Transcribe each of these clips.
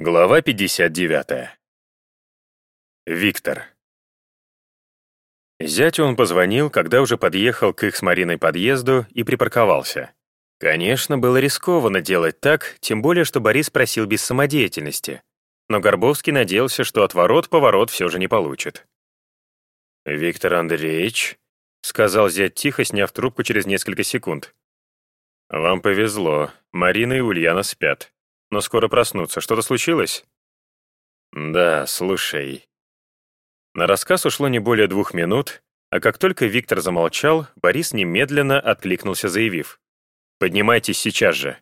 Глава 59. Виктор. Зятю он позвонил, когда уже подъехал к их с Мариной подъезду и припарковался. Конечно, было рискованно делать так, тем более, что Борис просил без самодеятельности. Но Горбовский надеялся, что отворот-поворот все же не получит. «Виктор Андреевич», — сказал зять тихо, сняв трубку через несколько секунд. «Вам повезло, Марина и Ульяна спят но скоро проснуться. Что-то случилось?» «Да, слушай». На рассказ ушло не более двух минут, а как только Виктор замолчал, Борис немедленно откликнулся, заявив. «Поднимайтесь сейчас же».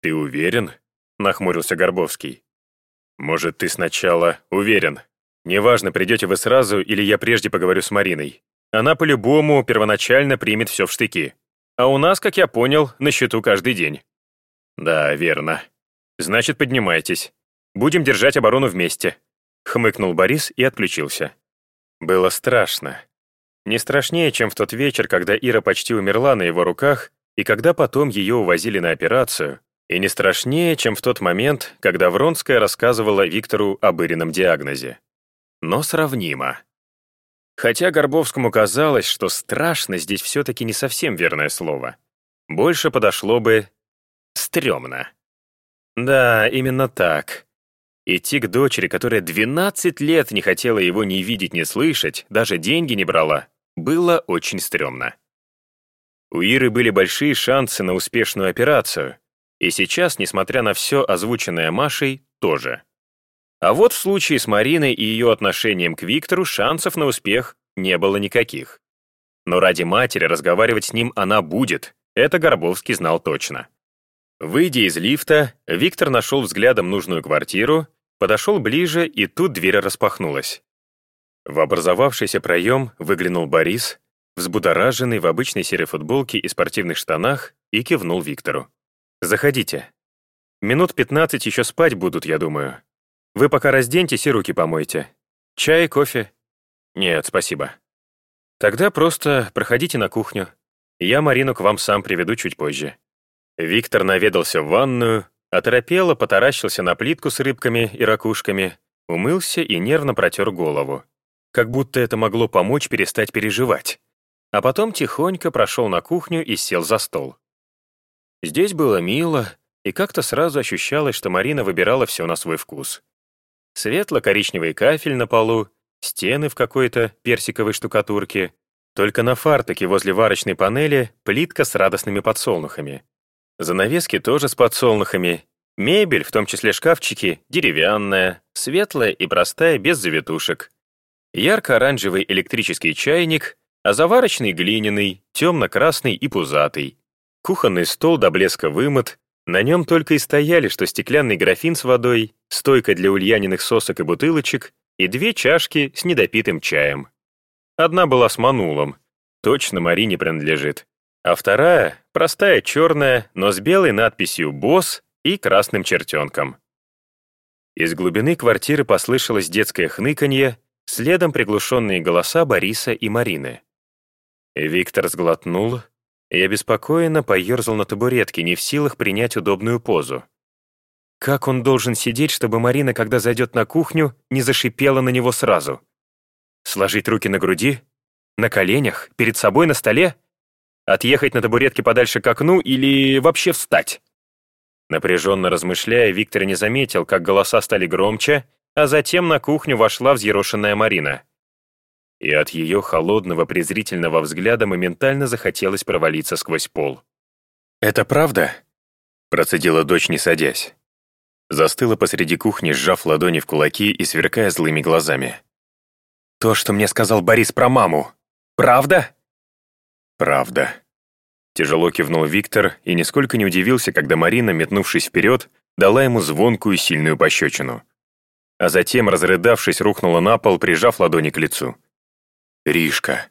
«Ты уверен?» — нахмурился Горбовский. «Может, ты сначала уверен? Неважно, придете вы сразу или я прежде поговорю с Мариной. Она по-любому первоначально примет все в штыки. А у нас, как я понял, на счету каждый день». «Да, верно», «Значит, поднимайтесь. Будем держать оборону вместе», — хмыкнул Борис и отключился. Было страшно. Не страшнее, чем в тот вечер, когда Ира почти умерла на его руках, и когда потом ее увозили на операцию, и не страшнее, чем в тот момент, когда Вронская рассказывала Виктору об Ирином диагнозе. Но сравнимо. Хотя Горбовскому казалось, что «страшно» здесь все-таки не совсем верное слово. Больше подошло бы «стрёмно». Да, именно так. Идти к дочери, которая 12 лет не хотела его ни видеть, ни слышать, даже деньги не брала, было очень стрёмно. У Иры были большие шансы на успешную операцию, и сейчас, несмотря на все озвученное Машей, тоже. А вот в случае с Мариной и ее отношением к Виктору шансов на успех не было никаких. Но ради матери разговаривать с ним она будет, это Горбовский знал точно. Выйдя из лифта, Виктор нашел взглядом нужную квартиру, подошел ближе, и тут дверь распахнулась. В образовавшийся проем выглянул Борис, взбудораженный в обычной серой футболке и спортивных штанах, и кивнул Виктору. «Заходите. Минут пятнадцать еще спать будут, я думаю. Вы пока разденьтесь и руки помойте. Чай, кофе?» «Нет, спасибо». «Тогда просто проходите на кухню. Я Марину к вам сам приведу чуть позже». Виктор наведался в ванную, оторопело потаращился на плитку с рыбками и ракушками, умылся и нервно протер голову. Как будто это могло помочь перестать переживать. А потом тихонько прошел на кухню и сел за стол. Здесь было мило, и как-то сразу ощущалось, что Марина выбирала все на свой вкус. Светло-коричневый кафель на полу, стены в какой-то персиковой штукатурке, только на фартуке возле варочной панели плитка с радостными подсолнухами. Занавески тоже с подсолнухами. Мебель, в том числе шкафчики, деревянная, светлая и простая, без завитушек. Ярко-оранжевый электрический чайник, а заварочный глиняный, темно-красный и пузатый. Кухонный стол до блеска вымыт, на нем только и стояли, что стеклянный графин с водой, стойка для ульяниных сосок и бутылочек и две чашки с недопитым чаем. Одна была с манулом, точно Марине принадлежит а вторая — простая черная, но с белой надписью «Босс» и красным чертенком. Из глубины квартиры послышалось детское хныканье, следом приглушенные голоса Бориса и Марины. Виктор сглотнул и обеспокоенно поерзал на табуретке, не в силах принять удобную позу. Как он должен сидеть, чтобы Марина, когда зайдет на кухню, не зашипела на него сразу? Сложить руки на груди? На коленях? Перед собой на столе? Отъехать на табуретке подальше к окну или вообще встать? Напряженно размышляя, Виктор не заметил, как голоса стали громче, а затем на кухню вошла взъерошенная Марина. И от ее холодного презрительного взгляда моментально захотелось провалиться сквозь пол. «Это правда?» — процедила дочь, не садясь. Застыла посреди кухни, сжав ладони в кулаки и сверкая злыми глазами. «То, что мне сказал Борис про маму, правда?» «Правда». Тяжело кивнул Виктор и нисколько не удивился, когда Марина, метнувшись вперед, дала ему звонкую сильную пощечину. А затем, разрыдавшись, рухнула на пол, прижав ладони к лицу. «Ришка».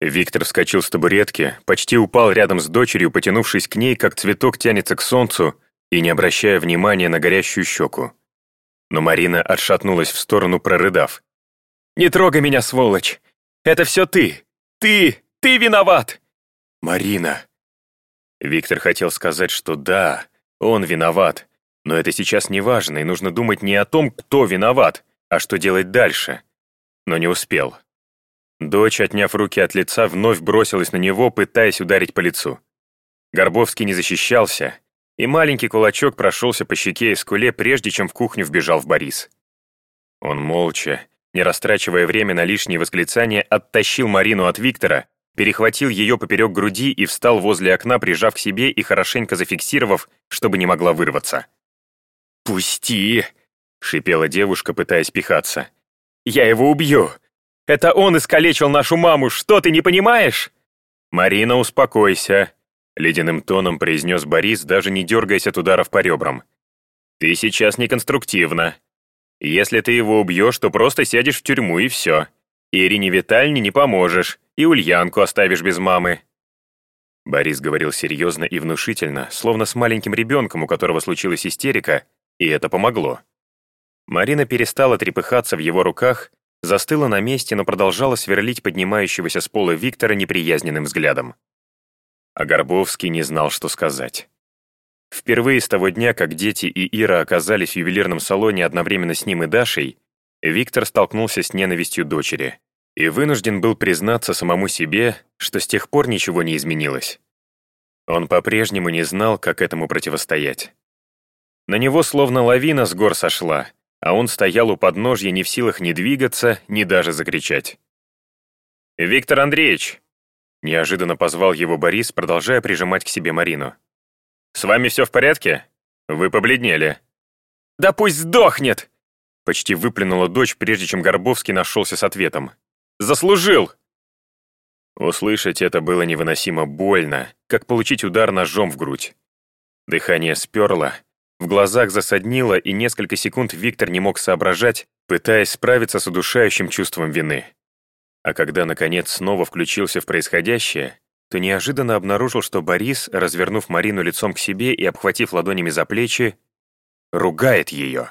Виктор вскочил с табуретки, почти упал рядом с дочерью, потянувшись к ней, как цветок тянется к солнцу, и не обращая внимания на горящую щеку. Но Марина отшатнулась в сторону, прорыдав. «Не трогай меня, сволочь! Это все ты! Ты! Ты виноват!» «Марина!» Виктор хотел сказать, что да, он виноват, Но это сейчас не важно, и нужно думать не о том, кто виноват, а что делать дальше. Но не успел. Дочь, отняв руки от лица, вновь бросилась на него, пытаясь ударить по лицу. Горбовский не защищался, и маленький кулачок прошелся по щеке и скуле, прежде чем в кухню вбежал в Борис. Он молча, не растрачивая время на лишние восклицания, оттащил Марину от Виктора, перехватил ее поперек груди и встал возле окна, прижав к себе и хорошенько зафиксировав, чтобы не могла вырваться. «Пусти!» — шипела девушка, пытаясь пихаться. «Я его убью! Это он искалечил нашу маму, что ты не понимаешь?» «Марина, успокойся», — ледяным тоном произнес Борис, даже не дергаясь от ударов по ребрам. «Ты сейчас неконструктивна. Если ты его убьешь, то просто сядешь в тюрьму и все. Ирине Витальне не поможешь, и Ульянку оставишь без мамы». Борис говорил серьезно и внушительно, словно с маленьким ребенком, у которого случилась истерика, и это помогло. Марина перестала трепыхаться в его руках, застыла на месте, но продолжала сверлить поднимающегося с пола Виктора неприязненным взглядом. А Горбовский не знал, что сказать. Впервые с того дня, как дети и Ира оказались в ювелирном салоне одновременно с ним и Дашей, Виктор столкнулся с ненавистью дочери и вынужден был признаться самому себе, что с тех пор ничего не изменилось. Он по-прежнему не знал, как этому противостоять. На него словно лавина с гор сошла, а он стоял у подножья не в силах ни двигаться, ни даже закричать. «Виктор Андреевич!» Неожиданно позвал его Борис, продолжая прижимать к себе Марину. «С вами все в порядке? Вы побледнели». «Да пусть сдохнет!» Почти выплюнула дочь, прежде чем Горбовский нашелся с ответом. «Заслужил!» Услышать это было невыносимо больно, как получить удар ножом в грудь. Дыхание сперло, в глазах засаднило, и несколько секунд Виктор не мог соображать, пытаясь справиться с удушающим чувством вины. А когда, наконец, снова включился в происходящее, то неожиданно обнаружил, что Борис, развернув Марину лицом к себе и обхватив ладонями за плечи, ругает ее.